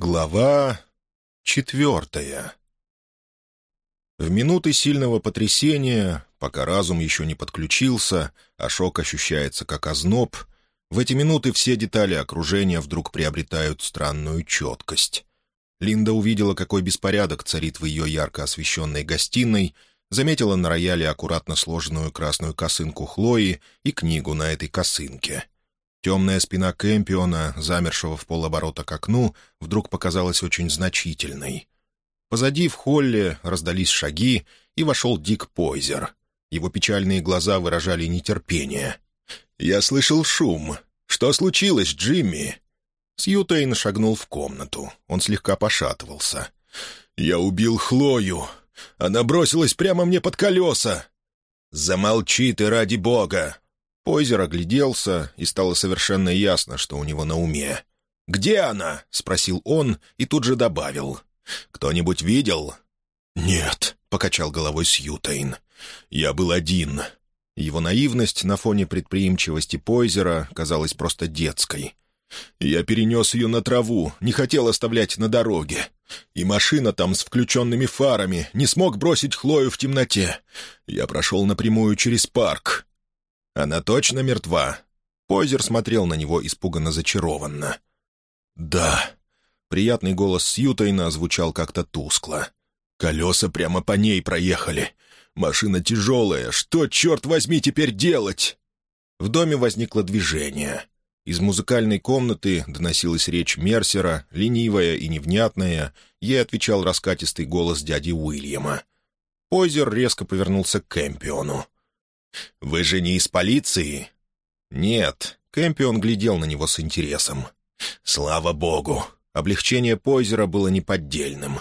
Глава четвертая В минуты сильного потрясения, пока разум еще не подключился, а шок ощущается как озноб, в эти минуты все детали окружения вдруг приобретают странную четкость. Линда увидела, какой беспорядок царит в ее ярко освещенной гостиной, заметила на рояле аккуратно сложенную красную косынку Хлои и книгу на этой косынке — Темная спина Кэмпиона, замершего в полоборота к окну, вдруг показалась очень значительной. Позади в холле раздались шаги, и вошел Дик Пойзер. Его печальные глаза выражали нетерпение. «Я слышал шум. Что случилось, Джимми?» Сьютейн шагнул в комнату. Он слегка пошатывался. «Я убил Хлою. Она бросилась прямо мне под колеса». «Замолчи ты, ради бога!» Пойзер огляделся, и стало совершенно ясно, что у него на уме. «Где она?» — спросил он и тут же добавил. «Кто-нибудь видел?» «Нет», — покачал головой Сьютейн. «Я был один». Его наивность на фоне предприимчивости Пойзера казалась просто детской. «Я перенес ее на траву, не хотел оставлять на дороге. И машина там с включенными фарами, не смог бросить Хлою в темноте. Я прошел напрямую через парк. «Она точно мертва?» Позер смотрел на него испуганно зачарованно. «Да». Приятный голос Сьютайна звучал как-то тускло. «Колеса прямо по ней проехали. Машина тяжелая. Что, черт возьми, теперь делать?» В доме возникло движение. Из музыкальной комнаты доносилась речь Мерсера, ленивая и невнятная. Ей отвечал раскатистый голос дяди Уильяма. Позер резко повернулся к Кэмпиону. «Вы же не из полиции?» «Нет». Кэмпион глядел на него с интересом. «Слава богу!» Облегчение Пойзера было неподдельным.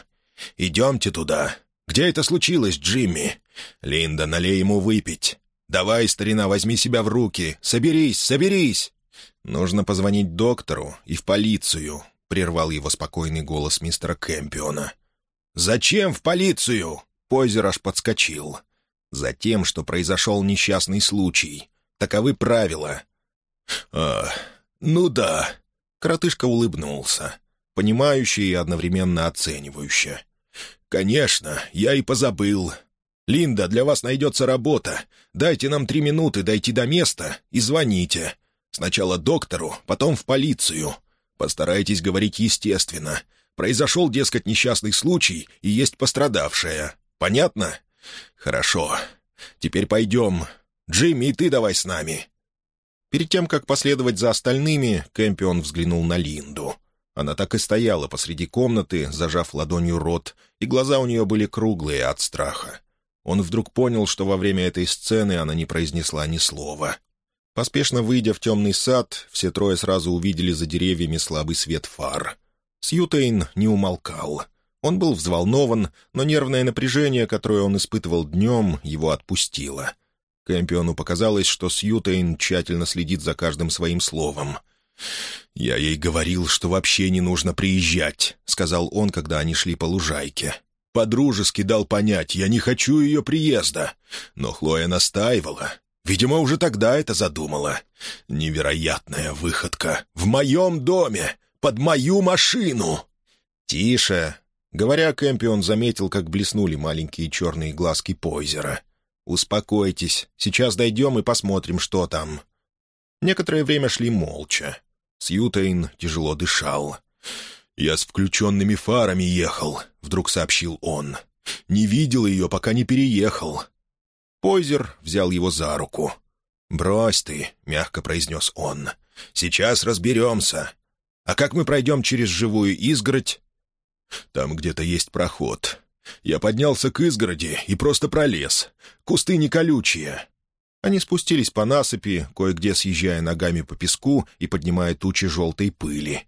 «Идемте туда. Где это случилось, Джимми? Линда, налей ему выпить. Давай, старина, возьми себя в руки. Соберись, соберись!» «Нужно позвонить доктору и в полицию», — прервал его спокойный голос мистера Кэмпиона. «Зачем в полицию?» Пойзер аж подскочил. Затем, что произошел несчастный случай. Таковы правила. «А, ну да». Коротышка улыбнулся, понимающе и одновременно оценивающе. «Конечно, я и позабыл. Линда, для вас найдется работа. Дайте нам три минуты дойти до места и звоните. Сначала доктору, потом в полицию. Постарайтесь говорить естественно. Произошел, дескать, несчастный случай, и есть пострадавшая. Понятно?» «Хорошо. Теперь пойдем. Джимми, и ты давай с нами». Перед тем, как последовать за остальными, Кэмпион взглянул на Линду. Она так и стояла посреди комнаты, зажав ладонью рот, и глаза у нее были круглые от страха. Он вдруг понял, что во время этой сцены она не произнесла ни слова. Поспешно выйдя в темный сад, все трое сразу увидели за деревьями слабый свет фар. Сьютейн не умолкал — он был взволнован, но нервное напряжение, которое он испытывал днем, его отпустило. Кэмпиону показалось, что Сьютейн тщательно следит за каждым своим словом. «Я ей говорил, что вообще не нужно приезжать», — сказал он, когда они шли по лужайке. «Подружески дал понять, я не хочу ее приезда». Но Хлоя настаивала. Видимо, уже тогда это задумала. Невероятная выходка. В моем доме! Под мою машину!» «Тише!» Говоря Кэмпион заметил, как блеснули маленькие черные глазки Пойзера. «Успокойтесь, сейчас дойдем и посмотрим, что там». Некоторое время шли молча. Сьютейн тяжело дышал. «Я с включенными фарами ехал», — вдруг сообщил он. «Не видел ее, пока не переехал». Пойзер взял его за руку. «Брось ты», — мягко произнес он. «Сейчас разберемся. А как мы пройдем через живую изгородь?» Там где-то есть проход. Я поднялся к изгороди и просто пролез. Кусты не колючие». Они спустились по насыпи, кое-где съезжая ногами по песку и поднимая тучи желтой пыли.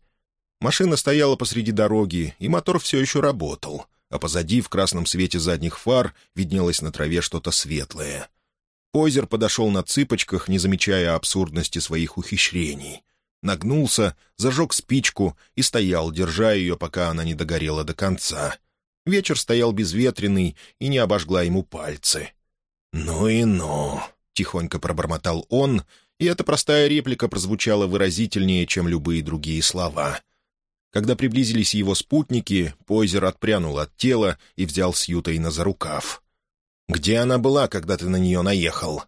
Машина стояла посреди дороги, и мотор все еще работал, а позади, в красном свете задних фар, виднелось на траве что-то светлое. Пойзер подошел на цыпочках, не замечая абсурдности своих ухищрений нагнулся, зажег спичку и стоял, держа ее, пока она не догорела до конца. Вечер стоял безветренный и не обожгла ему пальцы. «Ну и ну!» — тихонько пробормотал он, и эта простая реплика прозвучала выразительнее, чем любые другие слова. Когда приблизились его спутники, Пойзер отпрянул от тела и взял Сьютейна за рукав. «Где она была, когда ты на нее наехал?»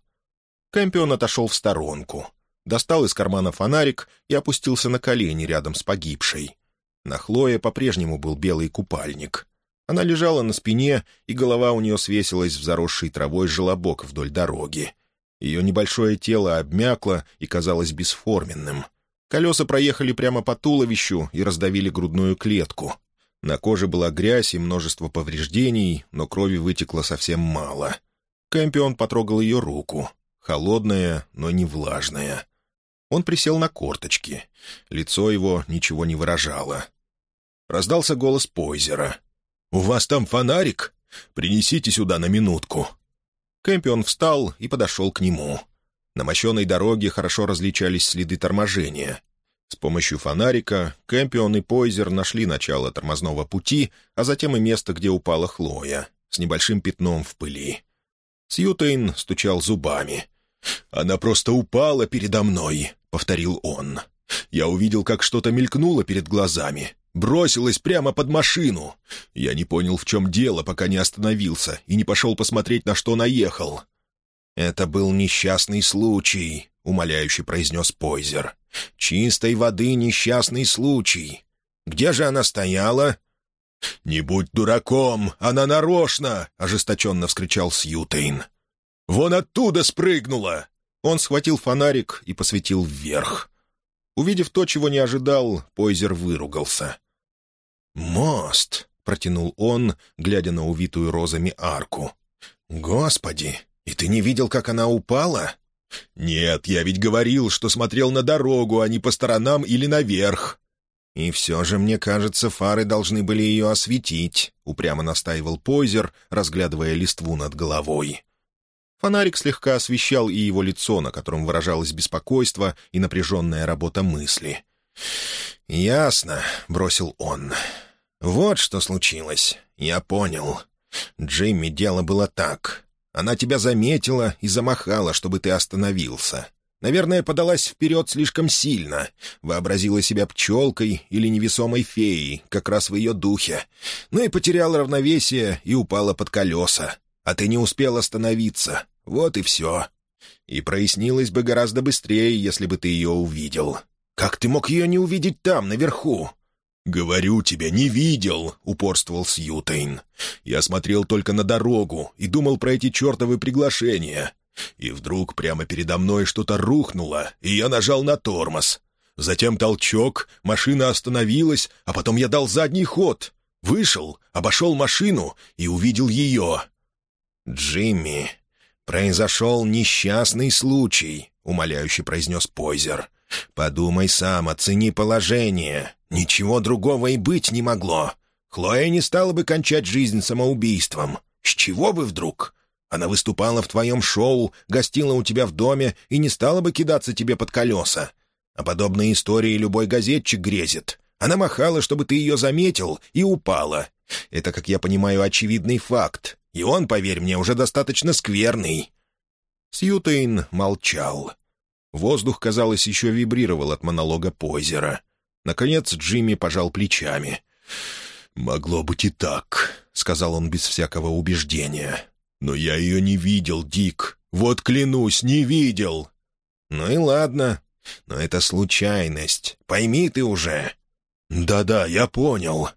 Кэмпион отошел в сторонку, достал из кармана фонарик и опустился на колени рядом с погибшей. На Хлое по-прежнему был белый купальник. Она лежала на спине, и голова у нее свесилась в заросший травой желобок вдоль дороги. Ее небольшое тело обмякло и казалось бесформенным. Колеса проехали прямо по туловищу и раздавили грудную клетку. На коже была грязь и множество повреждений, но крови вытекло совсем мало. Кэмпион потрогал ее руку. Холодная, но не влажная. Он присел на корточки. Лицо его ничего не выражало. Раздался голос Пойзера. «У вас там фонарик? Принесите сюда на минутку». Кэмпион встал и подошел к нему. На мощенной дороге хорошо различались следы торможения. С помощью фонарика Кэмпион и Пойзер нашли начало тормозного пути, а затем и место, где упала Хлоя, с небольшим пятном в пыли. Сьютейн стучал зубами. «Она просто упала передо мной», — повторил он. «Я увидел, как что-то мелькнуло перед глазами. Бросилась прямо под машину. Я не понял, в чем дело, пока не остановился и не пошел посмотреть, на что наехал. «Это был несчастный случай», — умоляюще произнес Пойзер. «Чистой воды несчастный случай. Где же она стояла?» «Не будь дураком, она нарочно!» — ожесточенно вскричал Сьютейн. «Вон оттуда спрыгнула!» Он схватил фонарик и посветил вверх. Увидев то, чего не ожидал, Пойзер выругался. «Мост!» — протянул он, глядя на увитую розами арку. «Господи! И ты не видел, как она упала?» «Нет, я ведь говорил, что смотрел на дорогу, а не по сторонам или наверх». «И все же, мне кажется, фары должны были ее осветить», — упрямо настаивал Пойзер, разглядывая листву над головой. Фонарик слегка освещал и его лицо, на котором выражалось беспокойство и напряженная работа мысли. «Ясно», — бросил он. «Вот что случилось. Я понял. Джимми, дело было так. Она тебя заметила и замахала, чтобы ты остановился. Наверное, подалась вперед слишком сильно, вообразила себя пчелкой или невесомой феей, как раз в ее духе. Ну и потеряла равновесие и упала под колеса. А ты не успел остановиться. Вот и все. И прояснилось бы гораздо быстрее, если бы ты ее увидел. Как ты мог ее не увидеть там, наверху?» «Говорю тебе, не видел», — упорствовал Сьютейн. «Я смотрел только на дорогу и думал про эти чертовы приглашения. И вдруг прямо передо мной что-то рухнуло, и я нажал на тормоз. Затем толчок, машина остановилась, а потом я дал задний ход. Вышел, обошел машину и увидел ее». «Джимми, «Произошел несчастный случай», — умоляюще произнес Пойзер. «Подумай сам, оцени положение. Ничего другого и быть не могло. Хлоя не стала бы кончать жизнь самоубийством. С чего бы вдруг? Она выступала в твоем шоу, гостила у тебя в доме и не стала бы кидаться тебе под колеса. А подобные истории любой газетчик грезит. Она махала, чтобы ты ее заметил, и упала. Это, как я понимаю, очевидный факт. И он, поверь мне, уже достаточно скверный». Сьютейн молчал. Воздух, казалось, еще вибрировал от монолога Пойзера. Наконец Джимми пожал плечами. «Могло быть и так», — сказал он без всякого убеждения. «Но я ее не видел, Дик. Вот клянусь, не видел». «Ну и ладно. Но это случайность. Пойми ты уже». «Да-да, я понял».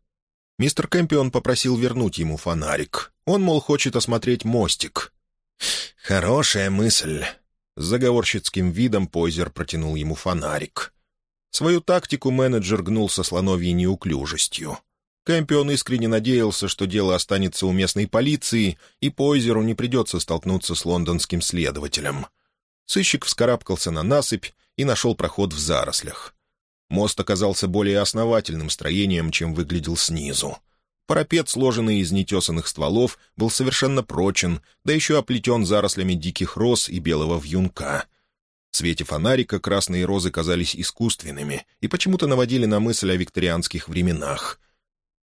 Мистер Кэмпион попросил вернуть ему фонарик. Он, мол, хочет осмотреть мостик. «Хорошая мысль». С заговорщицким видом Пойзер протянул ему фонарик. Свою тактику менеджер гнул со слоновьей неуклюжестью. Кэмпион искренне надеялся, что дело останется у местной полиции, и Пойзеру не придется столкнуться с лондонским следователем. Сыщик вскарабкался на насыпь и нашел проход в зарослях. Мост оказался более основательным строением, чем выглядел снизу. Парапет, сложенный из нетесанных стволов, был совершенно прочен, да еще оплетен зарослями диких роз и белого вьюнка. В свете фонарика красные розы казались искусственными и почему-то наводили на мысль о викторианских временах.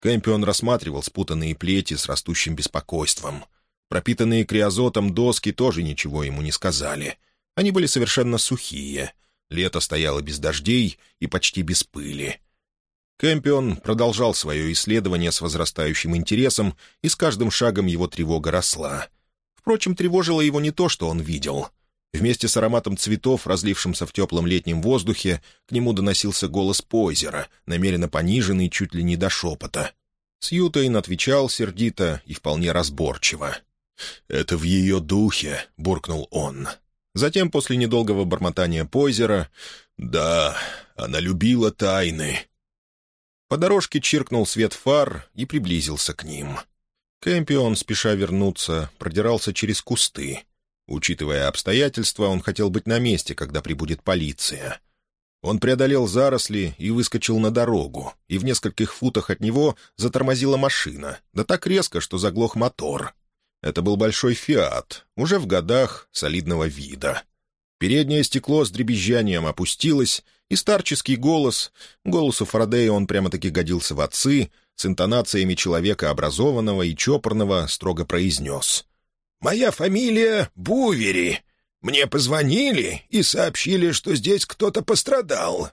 Кэмпион рассматривал спутанные плети с растущим беспокойством. Пропитанные криозотом доски тоже ничего ему не сказали. Они были совершенно сухие. Лето стояло без дождей и почти без пыли. Кэмпион продолжал свое исследование с возрастающим интересом, и с каждым шагом его тревога росла. Впрочем, тревожило его не то, что он видел. Вместе с ароматом цветов, разлившимся в теплом летнем воздухе, к нему доносился голос Пойзера, намеренно пониженный чуть ли не до шепота. Сьютейн отвечал сердито и вполне разборчиво. «Это в ее духе», — буркнул он. Затем, после недолгого бормотания Пойзера, «Да, она любила тайны, по дорожке чиркнул свет фар и приблизился к ним. Кэмпион, спеша вернуться, продирался через кусты. Учитывая обстоятельства, он хотел быть на месте, когда прибудет полиция. Он преодолел заросли и выскочил на дорогу, и в нескольких футах от него затормозила машина, да так резко, что заглох мотор. Это был большой «Фиат», уже в годах солидного вида. Переднее стекло с дребезжанием опустилось, и старческий голос, голосу Фарадея он прямо-таки годился в отцы, с интонациями человека образованного и чопорного строго произнес. «Моя фамилия Бувери. Мне позвонили и сообщили, что здесь кто-то пострадал».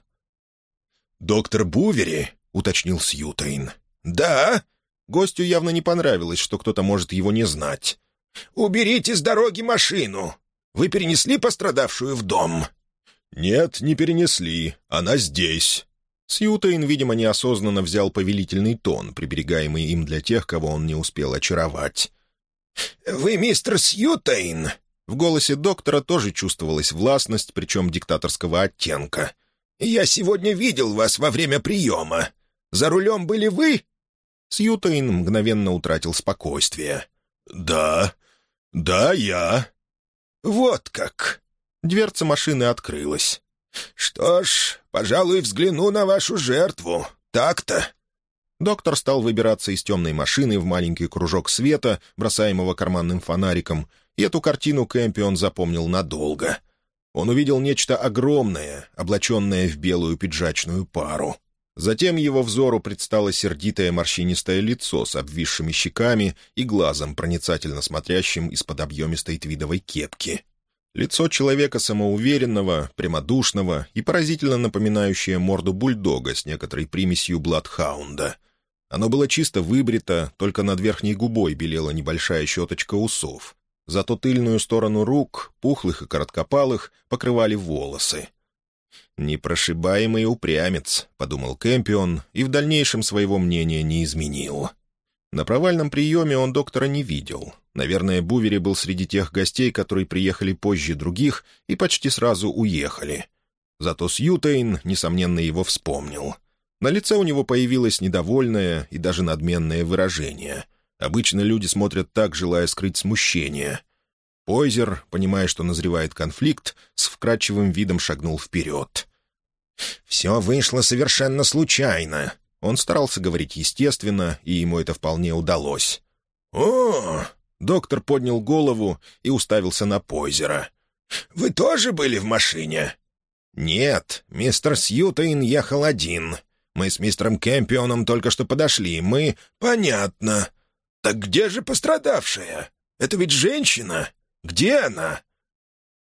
«Доктор Бувери?» — уточнил Сьютейн. «Да». Гостю явно не понравилось, что кто-то может его не знать. «Уберите с дороги машину. Вы перенесли пострадавшую в дом?» «Нет, не перенесли. Она здесь». Сьютейн, видимо, неосознанно взял повелительный тон, приберегаемый им для тех, кого он не успел очаровать. «Вы мистер Сьютейн?» В голосе доктора тоже чувствовалась властность, причем диктаторского оттенка. «Я сегодня видел вас во время приема. За рулем были вы?» Сьютейн мгновенно утратил спокойствие. «Да, да, я». «Вот как!» Дверца машины открылась. «Что ж, пожалуй, взгляну на вашу жертву. Так-то». Доктор стал выбираться из темной машины в маленький кружок света, бросаемого карманным фонариком, и эту картину Кэмпион запомнил надолго. Он увидел нечто огромное, облаченное в белую пиджачную пару. Затем его взору предстало сердитое морщинистое лицо с обвисшими щеками и глазом, проницательно смотрящим из-под объемистой твидовой кепки. Лицо человека самоуверенного, прямодушного и поразительно напоминающее морду бульдога с некоторой примесью бладхаунда. Оно было чисто выбрито, только над верхней губой белела небольшая щеточка усов. Зато тыльную сторону рук, пухлых и короткопалых, покрывали волосы. «Непрошибаемый упрямец», — подумал Кэмпион, и в дальнейшем своего мнения не изменил. На провальном приеме он доктора не видел. Наверное, Бувери был среди тех гостей, которые приехали позже других и почти сразу уехали. Зато Сьютейн, несомненно, его вспомнил. На лице у него появилось недовольное и даже надменное выражение. Обычно люди смотрят так, желая скрыть смущение. Пойзер, понимая, что назревает конфликт, с вкрадчивым видом шагнул вперед. «Все вышло совершенно случайно», он старался говорить естественно, и ему это вполне удалось. «О!» — доктор поднял голову и уставился на Пойзера. «Вы тоже были в машине?» «Нет, мистер Сьютейн ехал один. Мы с мистером Кэмпионом только что подошли. Мы...» «Понятно. Так где же пострадавшая? Это ведь женщина. Где она?»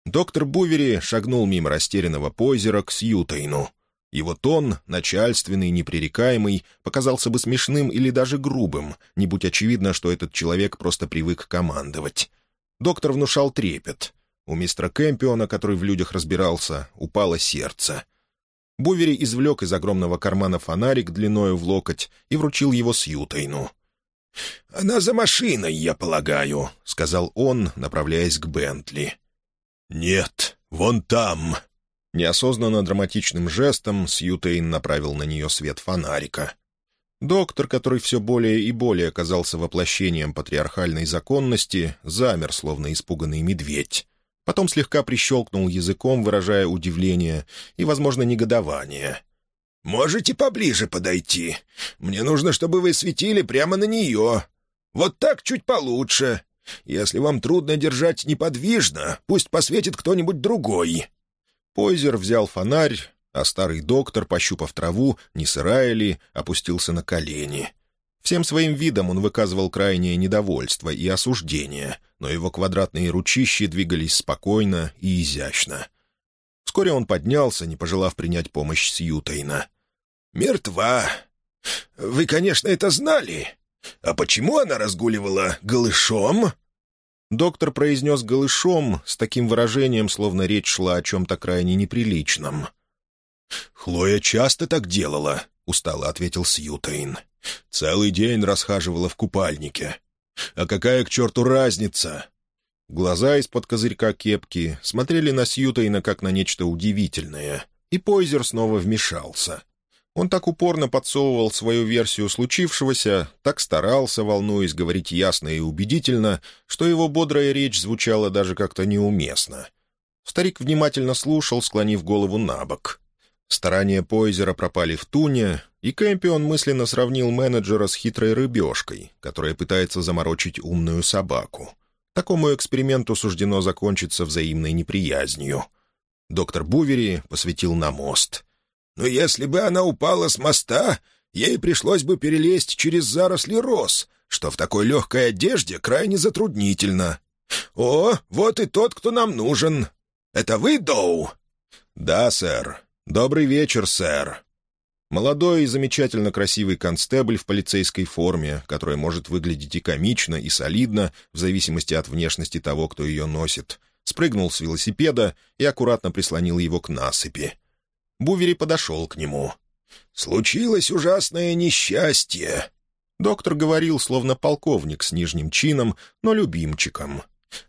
Доктор Бувери шагнул мимо растерянного Пойзера к Сьютейну. Его тон, начальственный, непререкаемый, показался бы смешным или даже грубым, не будь очевидно, что этот человек просто привык командовать. Доктор внушал трепет. У мистера Кэмпиона, который в людях разбирался, упало сердце. Бувери извлек из огромного кармана фонарик длиною в локоть и вручил его Сьютейну. «Она за машиной, я полагаю», — сказал он, направляясь к Бентли. «Нет, вон там», Неосознанно драматичным жестом Сьютейн направил на нее свет фонарика. Доктор, который все более и более оказался воплощением патриархальной законности, замер, словно испуганный медведь. Потом слегка прищелкнул языком, выражая удивление и, возможно, негодование. «Можете поближе подойти. Мне нужно, чтобы вы светили прямо на нее. Вот так чуть получше. Если вам трудно держать неподвижно, пусть посветит кто-нибудь другой. Пойзер взял фонарь, а старый доктор, пощупав траву, не сырая ли, опустился на колени. Всем своим видом он выказывал крайнее недовольство и осуждение, но его квадратные ручищи двигались спокойно и изящно. Вскоре он поднялся, не пожелав принять помощь Сьютейна. «Мертва. вы, конечно, это знали. А почему она разгуливала голышом?» Доктор произнес голышом с таким выражением, словно речь шла о чем-то крайне неприличном. «Хлоя часто так делала», — устало ответил Сьютейн. «Целый день расхаживала в купальнике. А какая к черту разница?» Глаза из-под козырька кепки смотрели на Сьютейна как на нечто удивительное, и Пойзер снова вмешался. Он так упорно подсовывал свою версию случившегося, так старался, волнуясь, говорить ясно и убедительно, что его бодрая речь звучала даже как-то неуместно. Старик внимательно слушал, склонив голову на бок. Старания Пойзера пропали в туне, и Кэмпион мысленно сравнил менеджера с хитрой рыбешкой, которая пытается заморочить умную собаку. Такому эксперименту суждено закончиться взаимной неприязнью. Доктор Бувери посветил на мост — но если бы она упала с моста, ей пришлось бы перелезть через заросли роз, что в такой легкой одежде крайне затруднительно. О, вот и тот, кто нам нужен. Это вы, Доу?» «Да, сэр. Добрый вечер, сэр». Молодой и замечательно красивый констебль в полицейской форме, которая может выглядеть и комично, и солидно, в зависимости от внешности того, кто ее носит, спрыгнул с велосипеда и аккуратно прислонил его к насыпи. Бувери подошел к нему. «Случилось ужасное несчастье». Доктор говорил, словно полковник с нижним чином, но любимчиком.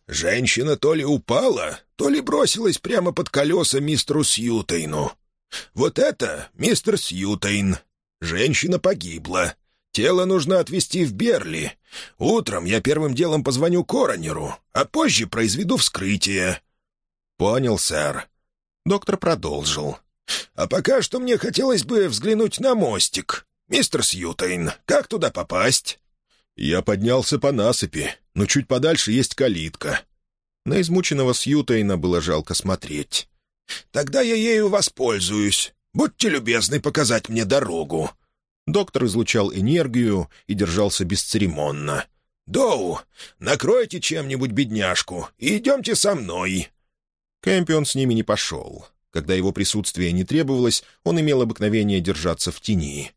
«Женщина то ли упала, то ли бросилась прямо под колеса мистеру Сьютейну. Вот это мистер Сьютейн. Женщина погибла. Тело нужно отвезти в Берли. Утром я первым делом позвоню коронеру, а позже произведу вскрытие». «Понял, сэр». Доктор продолжил. А пока что мне хотелось бы взглянуть на мостик. Мистер Сьютейн, как туда попасть?» Я поднялся по насыпи, но чуть подальше есть калитка. На измученного Сьютейна было жалко смотреть. «Тогда я ею воспользуюсь. Будьте любезны показать мне дорогу». Доктор излучал энергию и держался бесцеремонно. «Доу, накройте чем-нибудь бедняжку и идемте со мной». Кэмпион с ними не пошел. Когда его присутствие не требовалось, он имел обыкновение держаться в тени.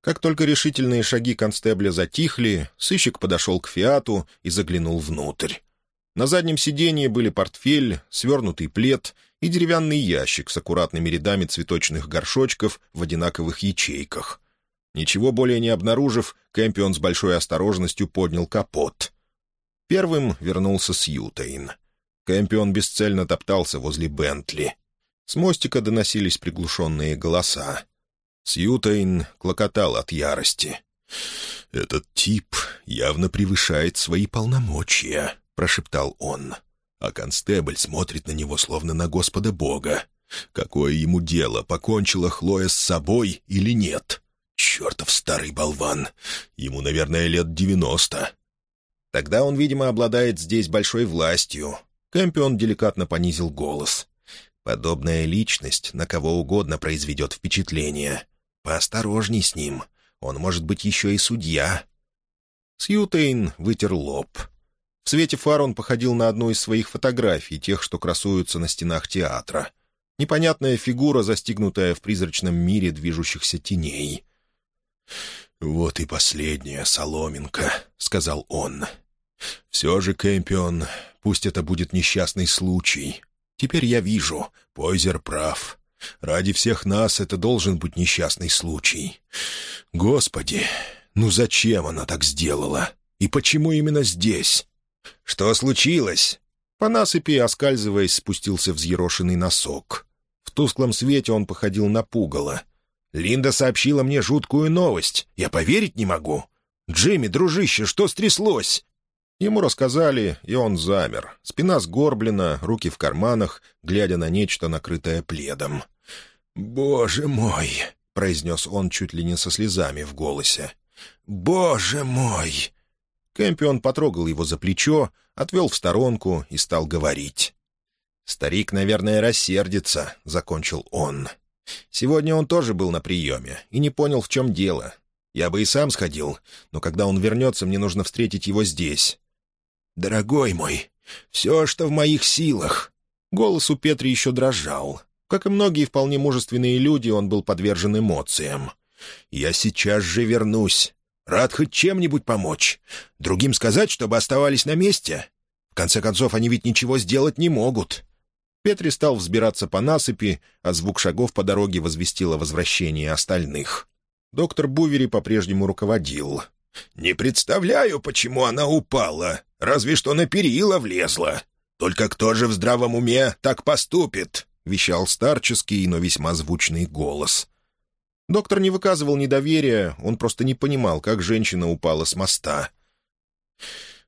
Как только решительные шаги констебля затихли, сыщик подошел к «Фиату» и заглянул внутрь. На заднем сиденье были портфель, свернутый плед и деревянный ящик с аккуратными рядами цветочных горшочков в одинаковых ячейках. Ничего более не обнаружив, Кэмпион с большой осторожностью поднял капот. Первым вернулся Сьютейн. Кэмпион бесцельно топтался возле Бентли. С мостика доносились приглушенные голоса. Сьютейн клокотал от ярости. «Этот тип явно превышает свои полномочия», — прошептал он. А констебль смотрит на него, словно на Господа Бога. Какое ему дело, покончила Хлоя с собой или нет? Чертов старый болван! Ему, наверное, лет девяносто. Тогда он, видимо, обладает здесь большой властью. Кэмпион деликатно понизил голос. Подобная личность на кого угодно произведет впечатление. Поосторожней с ним. Он может быть еще и судья. Сьютейн вытер лоб. В свете фар он походил на одну из своих фотографий, тех, что красуются на стенах театра. Непонятная фигура, застигнутая в призрачном мире движущихся теней. «Вот и последняя соломинка», — сказал он. «Все же, Кэмпион, пусть это будет несчастный случай. Теперь я вижу, Пойзер прав. Ради всех нас это должен быть несчастный случай. Господи, ну зачем она так сделала? И почему именно здесь? Что случилось? По насыпи, оскальзываясь, спустился взъерошенный носок. В тусклом свете он походил на пугало. «Линда сообщила мне жуткую новость. Я поверить не могу. Джимми, дружище, что стряслось?» Ему рассказали, и он замер. Спина сгорблена, руки в карманах, глядя на нечто, накрытое пледом. «Боже мой!» — произнес он чуть ли не со слезами в голосе. «Боже мой!» Кэмпион потрогал его за плечо, отвел в сторонку и стал говорить. «Старик, наверное, рассердится», — закончил он. «Сегодня он тоже был на приеме и не понял, в чем дело. Я бы и сам сходил, но когда он вернется, мне нужно встретить его здесь. «Дорогой мой, все, что в моих силах». Голос у Петри еще дрожал. Как и многие вполне мужественные люди, он был подвержен эмоциям. «Я сейчас же вернусь. Рад хоть чем-нибудь помочь. Другим сказать, чтобы оставались на месте? В конце концов, они ведь ничего сделать не могут». Петри стал взбираться по насыпи, а звук шагов по дороге возвестил о возвращении остальных. Доктор Бувери по-прежнему руководил. «Не представляю, почему она упала. Разве что на перила влезла. Только кто же в здравом уме так поступит?» — вещал старческий, но весьма звучный голос. Доктор не выказывал недоверия, он просто не понимал, как женщина упала с моста.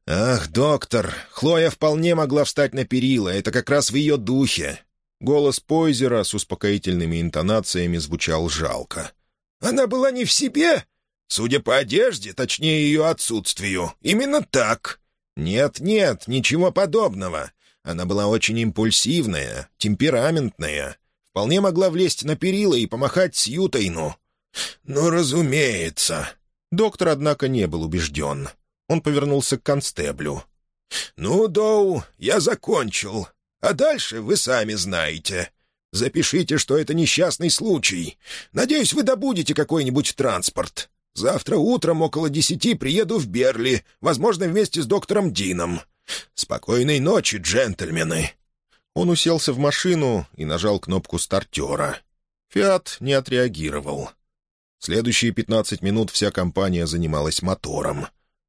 «Ах, доктор, Хлоя вполне могла встать на перила, это как раз в ее духе». Голос Пойзера с успокоительными интонациями звучал жалко. «Она была не в себе? Судя по одежде, точнее ее отсутствию, именно так». «Нет-нет, ничего подобного. Она была очень импульсивная, темпераментная. Вполне могла влезть на перила и помахать Сьютайну». «Ну, разумеется». Доктор, однако, не был убежден. Он повернулся к констеблю. «Ну, Доу, я закончил. А дальше вы сами знаете. Запишите, что это несчастный случай. Надеюсь, вы добудете какой-нибудь транспорт. Завтра утром около десяти приеду в Берли, возможно, вместе с доктором Дином. Спокойной ночи, джентльмены». Он уселся в машину и нажал кнопку стартера. «Фиат» не отреагировал. Следующие пятнадцать минут вся компания занималась мотором.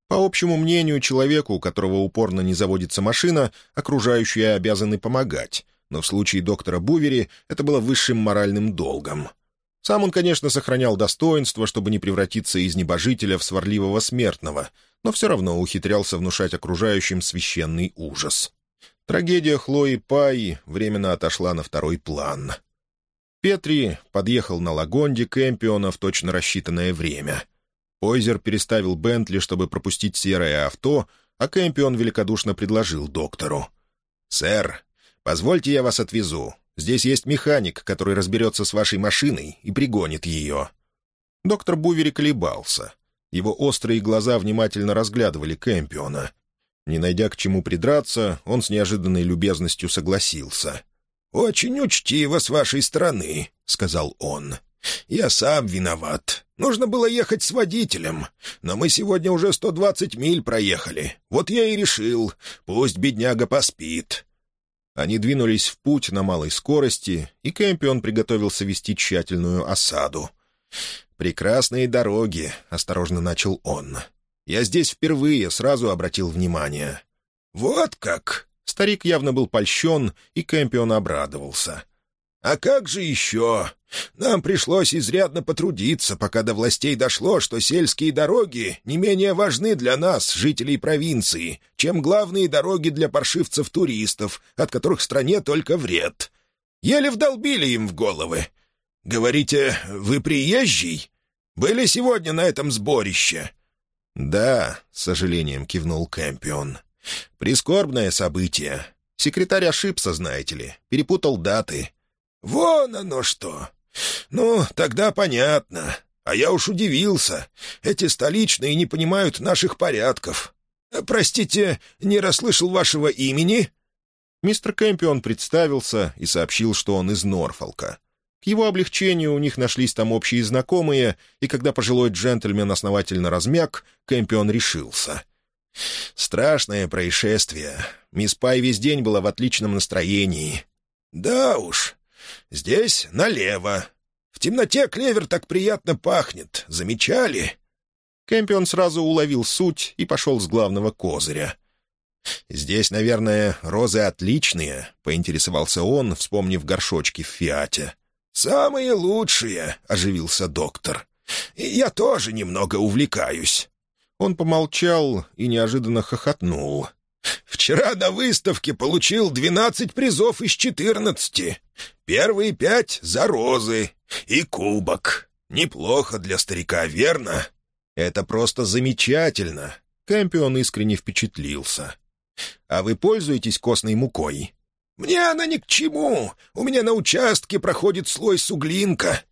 По общему мнению, человеку, у которого упорно не заводится машина, окружающие обязаны помогать, но в случае доктора Бувери это было высшим моральным долгом. Сам он, конечно, сохранял достоинство, чтобы не превратиться из небожителя в сварливого смертного, но все равно ухитрялся внушать окружающим священный ужас. Трагедия Хлои Паи временно отошла на второй план. Петри подъехал на Лагонде Кэмпиона в точно рассчитанное время. Пойзер переставил Бентли, чтобы пропустить серое авто, а Кэмпион великодушно предложил доктору. «Сэр, позвольте я вас отвезу. Здесь есть механик, который разберется с вашей машиной и пригонит ее». Доктор Бувери колебался. Его острые глаза внимательно разглядывали Кэмпиона. Не найдя к чему придраться, он с неожиданной любезностью согласился. «Очень учтиво с вашей стороны», — сказал он. «Я сам виноват. Нужно было ехать с водителем. Но мы сегодня уже сто двадцать миль проехали. Вот я и решил. Пусть бедняга поспит». Они двинулись в путь на малой скорости, и Кэмпион приготовился вести тщательную осаду. «Прекрасные дороги», — осторожно начал он. «Я здесь впервые сразу обратил внимание». «Вот как!» Старик явно был польщен, и Кэмпион обрадовался. «А как же еще? Нам пришлось изрядно потрудиться, пока до властей дошло, что сельские дороги не менее важны для нас, жителей провинции, чем главные дороги для паршивцев-туристов, от которых стране только вред. Еле вдолбили им в головы. Говорите, вы приезжий? Были сегодня на этом сборище?» «Да», — с сожалением кивнул Кэмпион. «Прискорбное событие. Секретарь ошибся, знаете ли, перепутал даты». «Вон оно что! Ну, тогда понятно. А я уж удивился. Эти столичные не понимают наших порядков. Простите, не расслышал вашего имени?» Мистер Кэмпион представился и сообщил, что он из Норфолка. К его облегчению у них нашлись там общие знакомые, и когда пожилой джентльмен основательно размяк, Кэмпион решился. «Страшное происшествие. Мисс Пай весь день была в отличном настроении». «Да уж. Здесь налево. В темноте клевер так приятно пахнет. Замечали?» Кэмпион сразу уловил суть и пошел с главного козыря. «Здесь, наверное, розы отличные», — поинтересовался он, вспомнив горшочки в «Фиате». «Самые лучшие», — оживился доктор. «И я тоже немного увлекаюсь». Он помолчал и неожиданно хохотнул. «Вчера на выставке получил двенадцать призов из четырнадцати. Первые пять — за розы. И кубок. Неплохо для старика, верно?» «Это просто замечательно!» Кэмпион искренне впечатлился. «А вы пользуетесь костной мукой?» «Мне она ни к чему. У меня на участке проходит слой суглинка».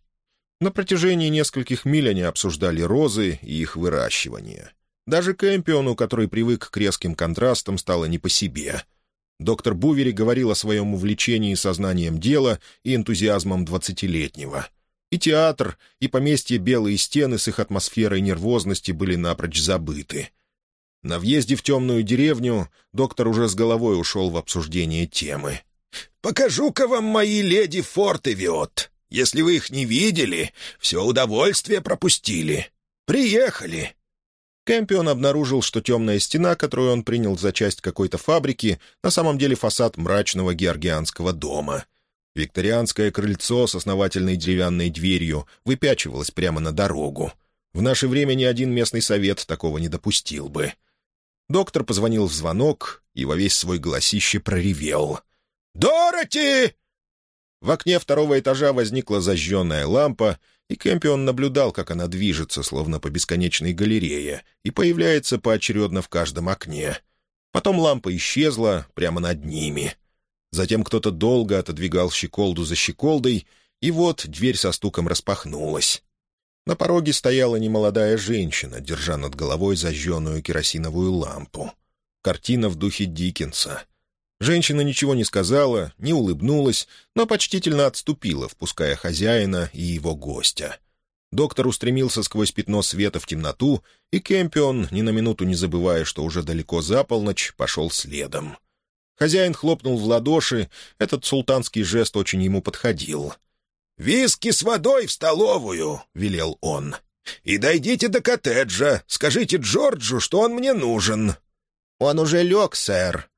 На протяжении нескольких миль они обсуждали розы и их выращивание. Даже Кэмпиону, который привык к резким контрастам, стало не по себе. Доктор Бувери говорил о своем увлечении сознанием дела и энтузиазмом двадцатилетнего. И театр, и поместье «Белые стены» с их атмосферой нервозности были напрочь забыты. На въезде в темную деревню доктор уже с головой ушел в обсуждение темы. «Покажу-ка вам мои леди Фортевиот. Если вы их не видели, все удовольствие пропустили. Приехали!» Кэмпион обнаружил, что темная стена, которую он принял за часть какой-то фабрики, на самом деле фасад мрачного георгианского дома. Викторианское крыльцо с основательной деревянной дверью выпячивалось прямо на дорогу. В наше время ни один местный совет такого не допустил бы. Доктор позвонил в звонок и во весь свой голосище проревел. «Дороти!» В окне второго этажа возникла зажженная лампа, и Кэмпион наблюдал, как она движется, словно по бесконечной галерее, и появляется поочередно в каждом окне. Потом лампа исчезла прямо над ними. Затем кто-то долго отодвигал щеколду за щеколдой, и вот дверь со стуком распахнулась. На пороге стояла немолодая женщина, держа над головой зажженную керосиновую лампу. Картина в духе Диккенса. Женщина ничего не сказала, не улыбнулась, но почтительно отступила, впуская хозяина и его гостя. Доктор устремился сквозь пятно света в темноту, и Кемпион, ни на минуту не забывая, что уже далеко за полночь, пошел следом. Хозяин хлопнул в ладоши, этот султанский жест очень ему подходил. «Виски с водой в столовую!» — велел он. «И дойдите до коттеджа, скажите Джорджу, что он мне нужен». «Он уже лег, сэр»,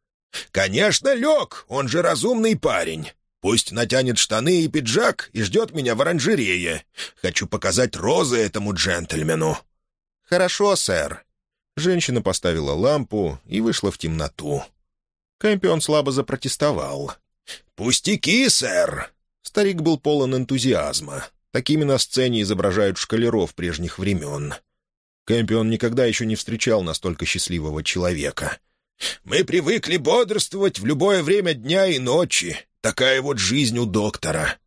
«Конечно, лег, он же разумный парень. Пусть натянет штаны и пиджак и ждет меня в оранжерее. Хочу показать розы этому джентльмену». «Хорошо, сэр». Женщина поставила лампу и вышла в темноту. Кэмпион слабо запротестовал. «Пустяки, сэр!» Старик был полон энтузиазма. Такими на сцене изображают шкалеров прежних времен. Кэмпион никогда еще не встречал настолько счастливого человека — мы привыкли бодрствовать в любое время дня и ночи. Такая вот жизнь у доктора».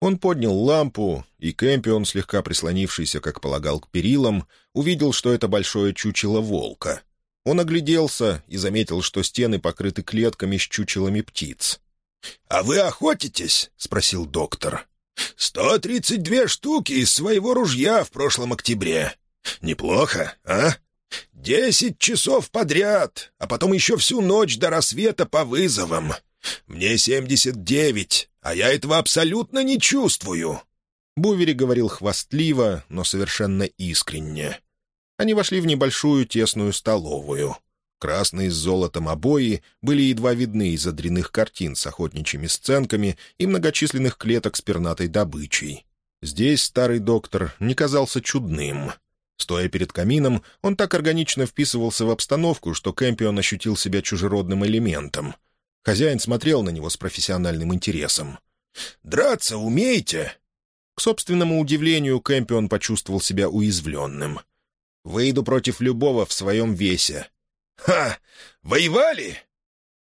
Он поднял лампу, и Кэмпион, слегка прислонившийся, как полагал, к перилам, увидел, что это большое чучело волка. Он огляделся и заметил, что стены покрыты клетками с чучелами птиц. «А вы охотитесь?» — спросил доктор. «Сто тридцать две штуки из своего ружья в прошлом октябре. Неплохо, а?» Десять часов подряд, а потом еще всю ночь до рассвета по вызовам. Мне семьдесят девять, а я этого абсолютно не чувствую». Бувери говорил хвастливо, но совершенно искренне. Они вошли в небольшую тесную столовую. Красные с золотом обои были едва видны из-за дрянных картин с охотничьими сценками и многочисленных клеток с пернатой добычей. Здесь старый доктор не казался чудным — Стоя перед камином, он так органично вписывался в обстановку, что Кэмпион ощутил себя чужеродным элементом. Хозяин смотрел на него с профессиональным интересом. «Драться умеете?» К собственному удивлению, Кэмпион почувствовал себя уязвленным. «Выйду против любого в своем весе». «Ха! Воевали?»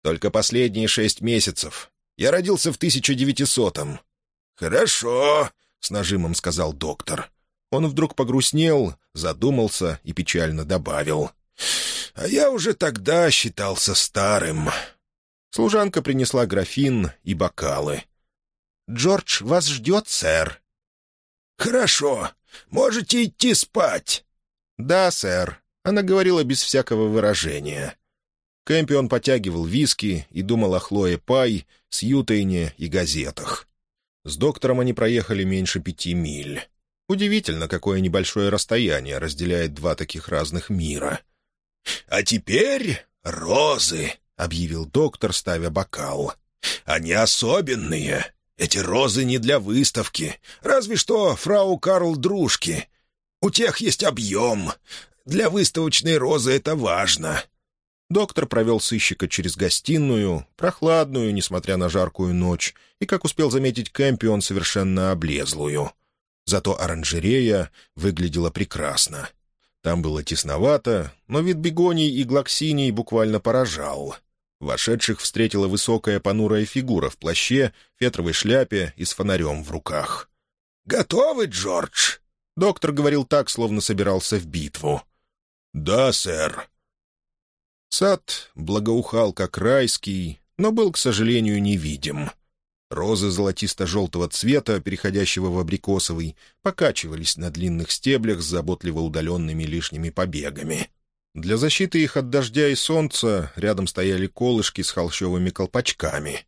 «Только последние шесть месяцев. Я родился в 1900-м». «Хорошо», — с нажимом сказал доктор. Он вдруг погрустнел, задумался и печально добавил. «А я уже тогда считался старым». Служанка принесла графин и бокалы. «Джордж вас ждет, сэр». «Хорошо. Можете идти спать». «Да, сэр», — она говорила без всякого выражения. Кэмпион потягивал виски и думал о Хлое Пай, Сьютейне и газетах. С доктором они проехали меньше пяти миль. Удивительно, какое небольшое расстояние разделяет два таких разных мира. «А теперь розы», — объявил доктор, ставя бокал. «Они особенные. Эти розы не для выставки. Разве что фрау Карл Дружки. У тех есть объем. Для выставочной розы это важно». Доктор провел сыщика через гостиную, прохладную, несмотря на жаркую ночь, и, как успел заметить Кэмпи, он совершенно облезлую — Зато оранжерея выглядела прекрасно. Там было тесновато, но вид бегоний и глоксиний буквально поражал. Вошедших встретила высокая понурая фигура в плаще, фетровой шляпе и с фонарем в руках. «Готовы, Джордж?» Доктор говорил так, словно собирался в битву. «Да, сэр». Сад благоухал, как райский, но был, к сожалению, невидим. Розы золотисто-желтого цвета, переходящего в абрикосовый, покачивались на длинных стеблях с заботливо удаленными лишними побегами. Для защиты их от дождя и солнца рядом стояли колышки с холщовыми колпачками.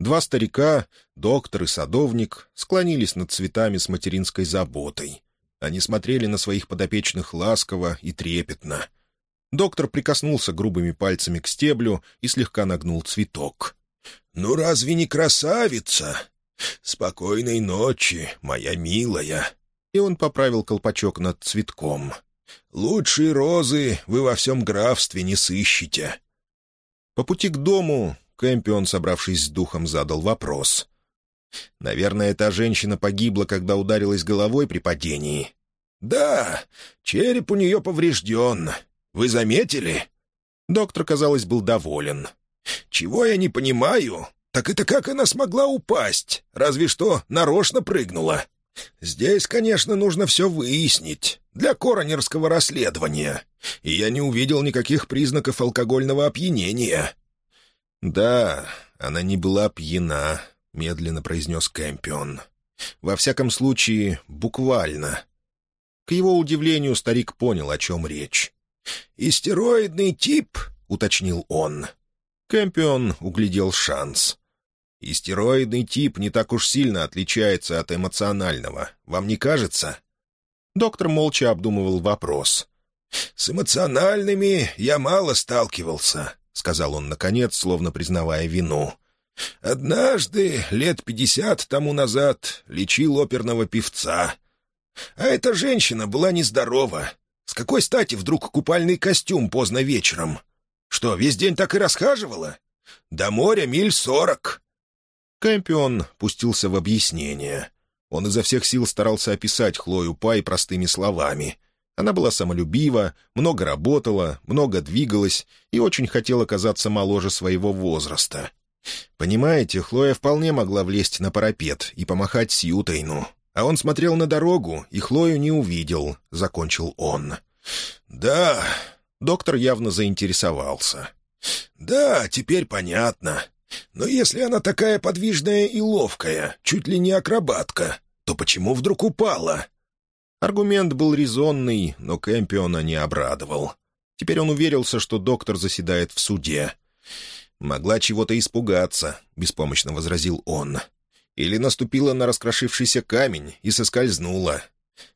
Два старика, доктор и садовник, склонились над цветами с материнской заботой. Они смотрели на своих подопечных ласково и трепетно. Доктор прикоснулся грубыми пальцами к стеблю и слегка нагнул цветок. «Ну разве не красавица? Спокойной ночи, моя милая!» И он поправил колпачок над цветком. «Лучшие розы вы во всем графстве не сыщете». По пути к дому Кэмпион, собравшись с духом, задал вопрос. «Наверное, та женщина погибла, когда ударилась головой при падении». «Да, череп у нее поврежден. Вы заметили?» Доктор, казалось, был доволен. «Чего я не понимаю, так это как она смогла упасть? Разве что нарочно прыгнула. Здесь, конечно, нужно все выяснить для коронерского расследования. И я не увидел никаких признаков алкогольного опьянения». «Да, она не была пьяна», — медленно произнес Кэмпион. «Во всяком случае, буквально». К его удивлению, старик понял, о чем речь. «Истероидный тип», — уточнил он. Кэмпион углядел шанс. «Истероидный тип не так уж сильно отличается от эмоционального. Вам не кажется?» Доктор молча обдумывал вопрос. «С эмоциональными я мало сталкивался», — сказал он, наконец, словно признавая вину. «Однажды, лет пятьдесят тому назад, лечил оперного певца. А эта женщина была нездорова. С какой стати вдруг купальный костюм поздно вечером? Что, весь день так и расхаживала? До моря миль сорок». Кэмпион пустился в объяснение. Он изо всех сил старался описать Хлою Пай простыми словами. Она была самолюбива, много работала, много двигалась и очень хотела казаться моложе своего возраста. Понимаете, Хлоя вполне могла влезть на парапет и помахать Сьютейну. А он смотрел на дорогу, и Хлою не увидел, — закончил он. «Да...» — доктор явно заинтересовался. «Да, теперь понятно. Но если она такая подвижная и ловкая, чуть ли не акробатка, то почему вдруг упала?» Аргумент был резонный, но Кэмпиона не обрадовал. Теперь он уверился, что доктор заседает в суде. «Могла чего-то испугаться», — беспомощно возразил он. «Или наступила на раскрошившийся камень и соскользнула».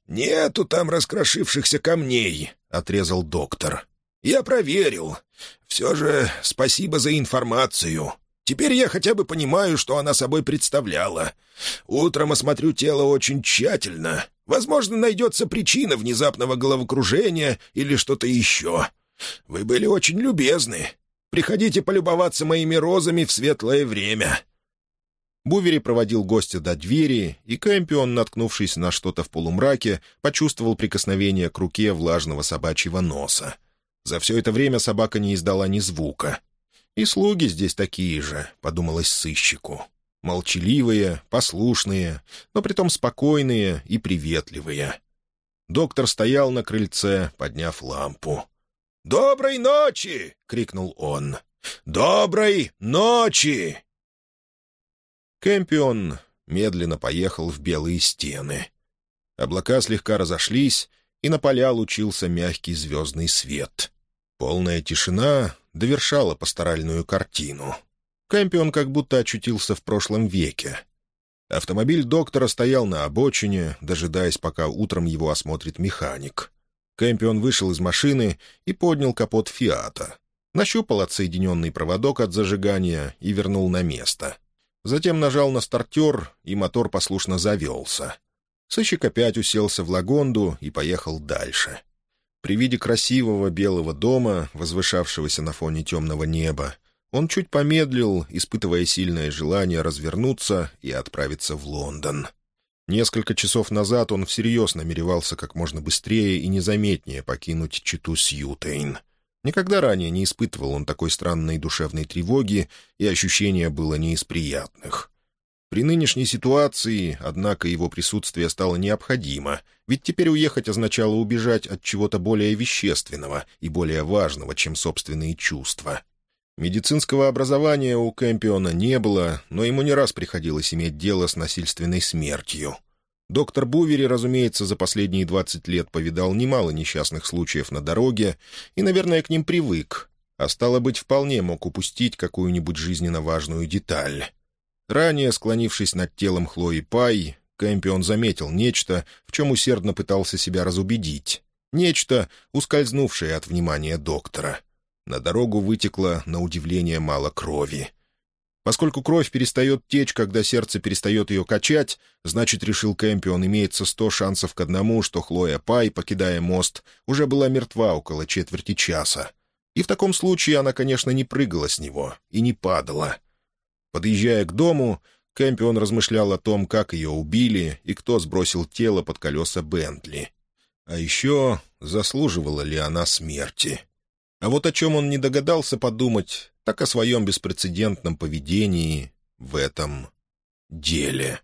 «Нету там раскрошившихся камней», — отрезал доктор. «Я проверил. Все же спасибо за информацию. Теперь я хотя бы понимаю, что она собой представляла. Утром осмотрю тело очень тщательно. Возможно, найдется причина внезапного головокружения или что-то еще. Вы были очень любезны. Приходите полюбоваться моими розами в светлое время». Бувери проводил гостя до двери, и Кэмпион, наткнувшись на что-то в полумраке, почувствовал прикосновение к руке влажного собачьего носа. За все это время собака не издала ни звука. «И слуги здесь такие же», — подумалось сыщику. Молчаливые, послушные, но притом спокойные и приветливые. Доктор стоял на крыльце, подняв лампу. «Доброй ночи!» — крикнул он. «Доброй ночи!» Кэмпион медленно поехал в белые стены. Облака слегка разошлись, и на поля лучился мягкий звездный свет. Полная тишина довершала пасторальную картину. Кэмпион как будто очутился в прошлом веке. Автомобиль доктора стоял на обочине, дожидаясь, пока утром его осмотрит механик. Кэмпион вышел из машины и поднял капот «Фиата». Нащупал отсоединенный проводок от зажигания и вернул на место. Затем нажал на стартер, и мотор послушно завелся. Сыщик опять уселся в лагонду и поехал дальше. При виде красивого белого дома, возвышавшегося на фоне темного неба, он чуть помедлил, испытывая сильное желание развернуться и отправиться в Лондон. Несколько часов назад он всерьез намеревался как можно быстрее и незаметнее покинуть читу Сьютейн. Никогда ранее не испытывал он такой странной душевной тревоги, и ощущение было не из приятных. При нынешней ситуации, однако, его присутствие стало необходимо, ведь теперь уехать означало убежать от чего-то более вещественного и более важного, чем собственные чувства. Медицинского образования у Кэмпиона не было, но ему не раз приходилось иметь дело с насильственной смертью. Доктор Бувери, разумеется, за последние 20 лет повидал немало несчастных случаев на дороге и, наверное, к ним привык, а стало быть, вполне мог упустить какую-нибудь жизненно важную деталь. Ранее, склонившись над телом Хлои Пай, Кэмпион заметил нечто, в чем усердно пытался себя разубедить. Нечто, ускользнувшее от внимания доктора — на дорогу вытекло, на удивление, мало крови. Поскольку кровь перестает течь, когда сердце перестает ее качать, значит, решил Кэмпион, имеется сто шансов к одному, что Хлоя Пай, покидая мост, уже была мертва около четверти часа. И в таком случае она, конечно, не прыгала с него и не падала. Подъезжая к дому, Кэмпион размышлял о том, как ее убили и кто сбросил тело под колеса Бентли. А еще заслуживала ли она смерти. А вот о чем он не догадался подумать, так о своем беспрецедентном поведении в этом деле.